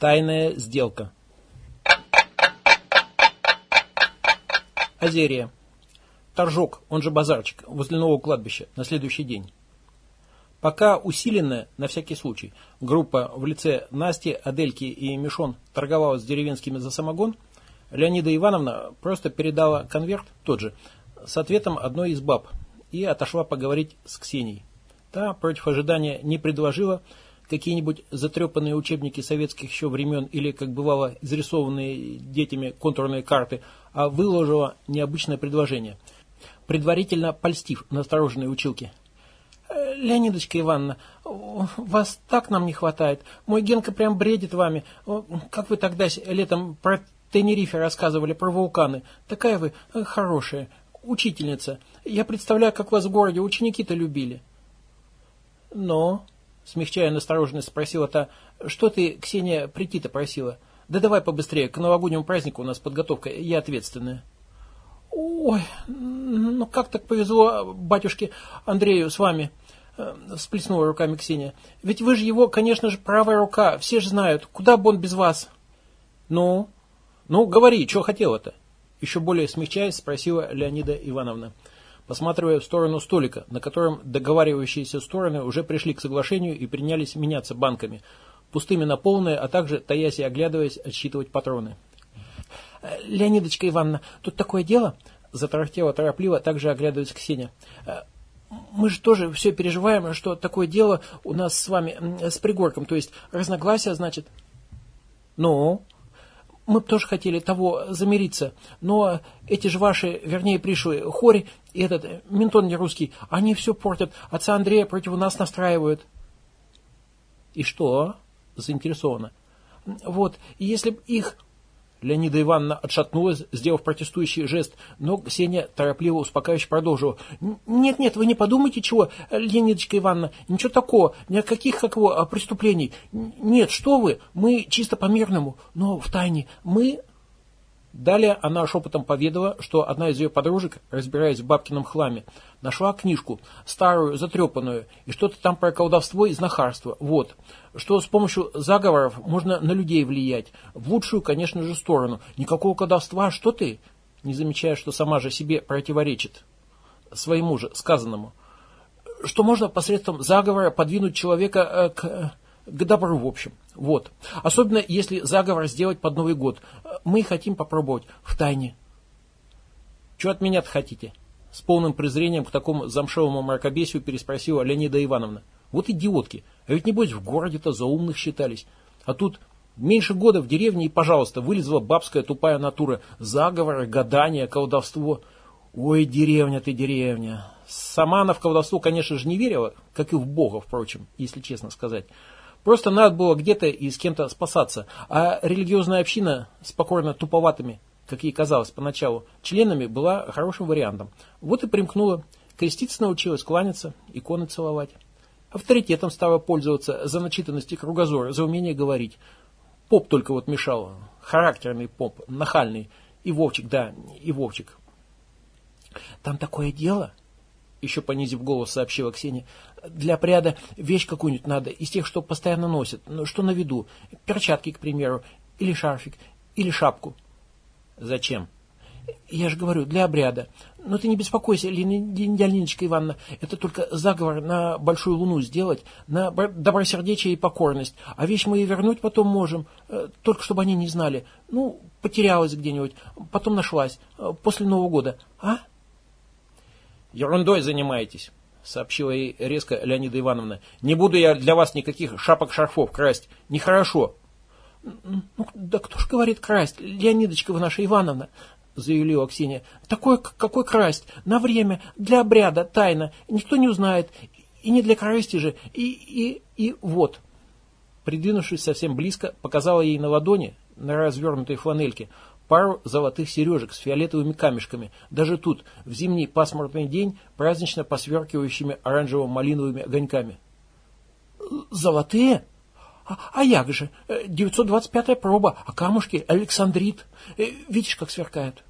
Тайная сделка. Азерия. Торжок, он же базарчик, возле нового кладбища, на следующий день. Пока усиленная, на всякий случай, группа в лице Насти, Адельки и Мишон торговалась с деревенскими за самогон, Леонида Ивановна просто передала конверт, тот же, с ответом одной из баб и отошла поговорить с Ксенией. Та, против ожидания, не предложила какие-нибудь затрепанные учебники советских еще времен или, как бывало, изрисованные детями контурные карты, а выложила необычное предложение, предварительно польстив настороженные училки. «Э, «Леонидочка Ивановна, вас так нам не хватает. Мой Генка прям бредит вами. Как вы тогда летом про Тенерифе рассказывали, про вулканы. Такая вы э, хорошая, учительница. Я представляю, как вас в городе ученики-то любили». «Но...» Смягчая настороженность, спросила та, что ты, Ксения, прийти-то просила? Да давай побыстрее, к новогоднему празднику у нас подготовка, я ответственная. Ой, ну как так повезло батюшке Андрею с вами, э, всплеснула руками Ксения. Ведь вы же его, конечно же, правая рука, все же знают, куда бы он без вас? Ну, ну, говори, что хотела-то? Еще более смягчаясь, спросила Леонида Ивановна посматривая в сторону столика, на котором договаривающиеся стороны уже пришли к соглашению и принялись меняться банками, пустыми на полные, а также, таясь и оглядываясь, отсчитывать патроны. «Леонидочка Ивановна, тут такое дело?» Затарахтела торопливо, также оглядываясь Ксения. «Мы же тоже все переживаем, что такое дело у нас с вами, с пригорком, то есть разногласия, значит?» «Ну?» Мы бы тоже хотели того замириться, но эти же ваши, вернее, пришлые, Хори и этот э, ментон не русский, они все портят, отца Андрея против нас настраивают. И что? Заинтересована. Вот, если б их Леонида Ивановна отшатнулась, сделав протестующий жест, но Ксения торопливо успокаивающе продолжила. «Нет, нет, вы не подумайте чего, Леонидочка Ивановна, ничего такого, ни о каких как его, преступлений. Нет, что вы, мы чисто по-мирному, но в тайне, мы Далее она шепотом поведала, что одна из ее подружек, разбираясь в бабкином хламе, нашла книжку, старую, затрепанную, и что-то там про колдовство и знахарство. Вот. Что с помощью заговоров можно на людей влиять. В лучшую, конечно же, сторону. Никакого колдовства, что ты? Не замечая, что сама же себе противоречит. Своему же сказанному. Что можно посредством заговора подвинуть человека э, к к добру, в общем. Вот. Особенно, если заговор сделать под Новый год. Мы хотим попробовать в тайне. Что от меня-то хотите? С полным презрением к такому замшевому мракобесию переспросила Леонида Ивановна. Вот идиотки. А ведь, небось, в городе-то за умных считались. А тут меньше года в деревне и, пожалуйста, вылезла бабская тупая натура. Заговоры, гадания, колдовство. Ой, деревня ты, деревня. Сама она в колдовство, конечно же, не верила, как и в Бога, впрочем, если честно сказать. Просто надо было где-то и с кем-то спасаться. А религиозная община с покорно туповатыми, как ей казалось поначалу, членами была хорошим вариантом. Вот и примкнула. Креститься научилась, кланяться, иконы целовать. Авторитетом стала пользоваться за начитанность и кругозор, за умение говорить. Поп только вот мешал. Характерный поп, нахальный. И Вовчик, да, и Вовчик. Там такое дело, еще понизив голос, сообщила Ксения. Для пряда вещь какую-нибудь надо, из тех, что постоянно носят, ну, что на виду. Перчатки, к примеру, или шарфик, или шапку. Зачем? Я же говорю, для обряда. Но ты не беспокойся, Линичка Ивановна, это только заговор на большую луну сделать, на добросердечие и покорность. А вещь мы и вернуть потом можем, э, только чтобы они не знали. Ну, потерялась где-нибудь, потом нашлась, э, после Нового года. А? Ерундой занимаетесь сообщила ей резко Леонида Ивановна. «Не буду я для вас никаких шапок-шарфов красть. Нехорошо». «Ну, да кто ж говорит красть? Леонидочка вы наша Ивановна», заявила Ксения. «Такой, какой красть? На время, для обряда, тайна. Никто не узнает. И не для корысти же. И, и, и вот». Придвинувшись совсем близко, показала ей на ладони, на развернутой фланельке, пару золотых сережек с фиолетовыми камешками. Даже тут, в зимний пасмурный день, празднично посверкивающими оранжево-малиновыми огоньками. «Золотые? А, а як же? 925-я проба, а камушки Александрит. Э, видишь, как сверкают?»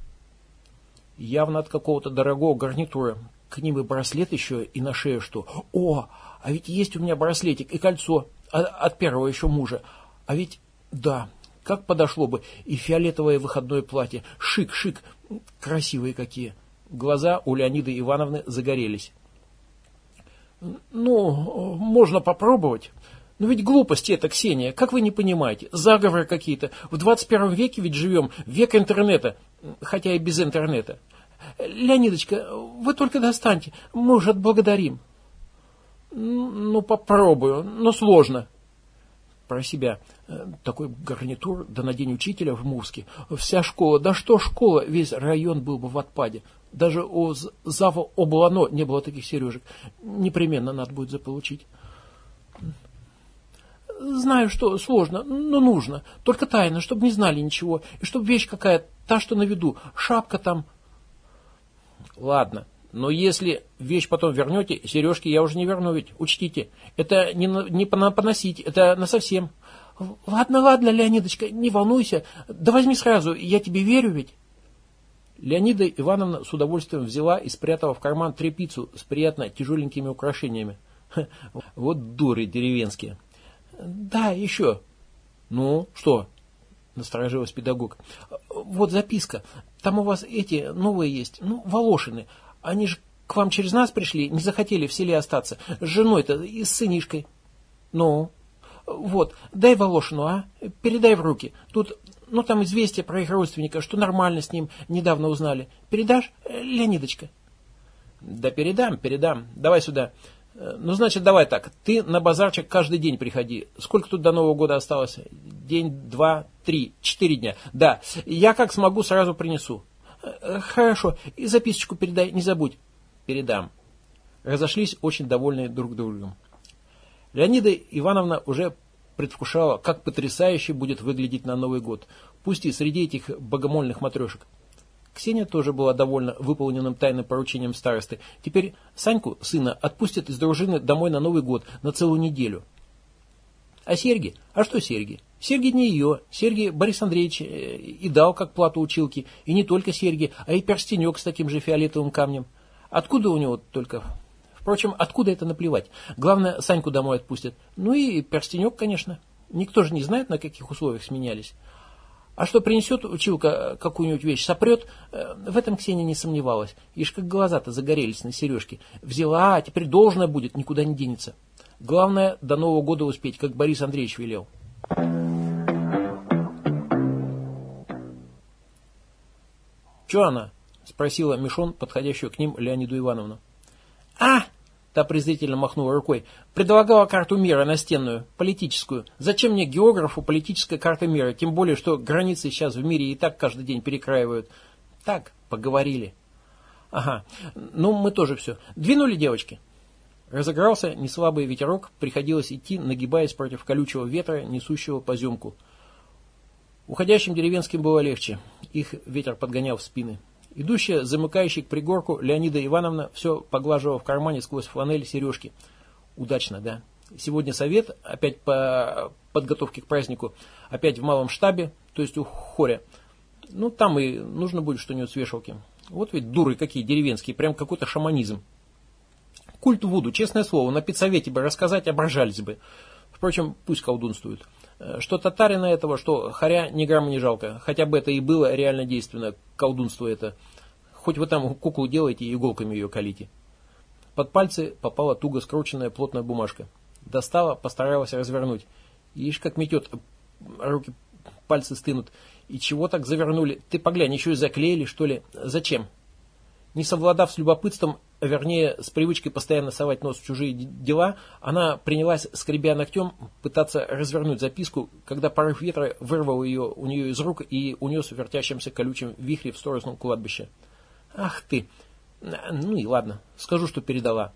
Явно от какого-то дорогого гарнитура. К ним и браслет еще, и на шею что. «О, а ведь есть у меня браслетик и кольцо от, от первого еще мужа. А ведь Да, как подошло бы. И фиолетовое выходное платье. Шик, шик. Красивые какие. Глаза у Леониды Ивановны загорелись. Ну, можно попробовать. Но ведь глупости это, Ксения, как вы не понимаете? Заговоры какие-то. В 21 веке ведь живем, век интернета, хотя и без интернета. Леонидочка, вы только достаньте, мы уже отблагодарим. Ну, попробую, но сложно. Про себя. Такой гарнитур, да на день учителя в Мувске. Вся школа, да что школа, весь район был бы в отпаде. Даже у Зава Облано не было таких сережек. Непременно надо будет заполучить. Знаю, что сложно, но нужно. Только тайно, чтобы не знали ничего. И чтобы вещь какая, та, что на виду. Шапка там. Ладно, но если вещь потом вернете, сережки я уже не верну ведь. Учтите, это не, не поносить, это на совсем. Ладно, ладно, Леонидочка, не волнуйся. Да возьми сразу, я тебе верю ведь. Леонида Ивановна с удовольствием взяла и спрятала в карман трепицу с приятно тяжеленькими украшениями. Вот дуры деревенские. Да, еще. Ну, что? Насторожилась педагог. Вот записка. Там у вас эти новые есть. Ну, Волошины. Они же к вам через нас пришли, не захотели в селе остаться. С женой-то и с сынишкой. Ну? Вот, дай Волошину, а? Передай в руки. Тут, ну, там известие про их родственника, что нормально с ним недавно узнали. Передашь, Леонидочка? Да передам, передам. Давай сюда. Э, ну, значит, давай так. Ты на базарчик каждый день приходи. Сколько тут до Нового года осталось? День, два, три, четыре дня. Да, я как смогу, сразу принесу. Э, хорошо. И записочку передай, не забудь. Передам. Разошлись очень довольные друг другом. Леонида Ивановна уже предвкушала, как потрясающе будет выглядеть на Новый год. Пусть и среди этих богомольных матрешек. Ксения тоже была довольна выполненным тайным поручением старосты. Теперь Саньку, сына, отпустят из дружины домой на Новый год, на целую неделю. А Серги? А что Серги? Серги не ее. Серги Борис Андреевич э, и дал как плату училки. И не только Серги, а и перстенек с таким же фиолетовым камнем. Откуда у него только... Впрочем, откуда это наплевать? Главное, Саньку домой отпустят. Ну и перстенек, конечно. Никто же не знает, на каких условиях сменялись. А что принесет училка какую-нибудь вещь, сопрет, э, в этом Ксения не сомневалась. Ишь, как глаза-то загорелись на сережке. Взяла, а теперь должна будет, никуда не денется. Главное, до Нового года успеть, как Борис Андреевич велел. «Че она?» – спросила Мишон, подходящую к ним Леониду Ивановну. «А!» Та презрительно махнула рукой. Предлагала карту мира настенную, политическую. Зачем мне географу политическая карта мира? Тем более, что границы сейчас в мире и так каждый день перекраивают. Так, поговорили. Ага, ну мы тоже все. Двинули, девочки? Разыгрался неслабый ветерок, приходилось идти, нагибаясь против колючего ветра, несущего поземку. Уходящим деревенским было легче. Их ветер подгонял в спины. Идущая, замыкающая к пригорку, Леонида Ивановна все поглаживала в кармане сквозь фланель сережки. Удачно, да. Сегодня совет, опять по подготовке к празднику, опять в малом штабе, то есть у хоря. Ну, там и нужно будет что-нибудь с вешалки. Вот ведь дуры какие деревенские, прям какой-то шаманизм. Культ Вуду, честное слово, на педсовете бы рассказать, ображались бы. Впрочем, пусть колдунствуют. Э, что татарина этого, что харя ни грамма не жалко. Хотя бы это и было реально действенно, колдунство это. Хоть вы там куклу делаете иголками ее колите. Под пальцы попала туго скрученная плотная бумажка. Достала, постаралась развернуть. Ишь, как метет, руки, пальцы стынут. И чего так завернули? Ты поглянь, еще и заклеили, что ли? Зачем? Не совладав с любопытством, вернее, с привычкой постоянно совать нос в чужие дела, она принялась, скребя ногтем, пытаться развернуть записку, когда порыв ветра вырвал ее у нее из рук и унес в вертящемся колючем вихре в сторону кладбища. «Ах ты! Ну и ладно, скажу, что передала».